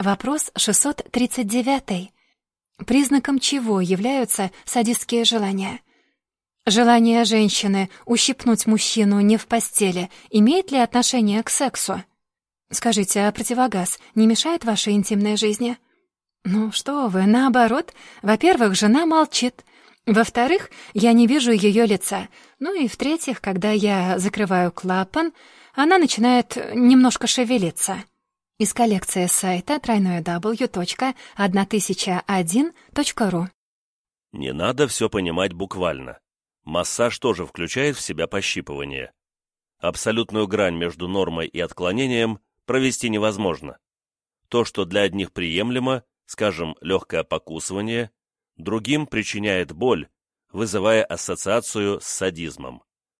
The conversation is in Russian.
Вопрос 639. Признаком чего являются садистские желания? Желание женщины ущипнуть мужчину не в постели имеет ли отношение к сексу? Скажите, а противогаз не мешает вашей интимной жизни? Ну что вы, наоборот. Во-первых, жена молчит. Во-вторых, я не вижу ее лица. Ну и в-третьих, когда я закрываю клапан, она начинает немножко шевелиться. Из коллекции сайта www.1001.ru Не надо все понимать буквально. Массаж тоже включает в себя пощипывание. Абсолютную грань между нормой и отклонением провести невозможно. То, что для одних приемлемо, скажем, легкое покусывание, другим причиняет боль, вызывая ассоциацию с садизмом.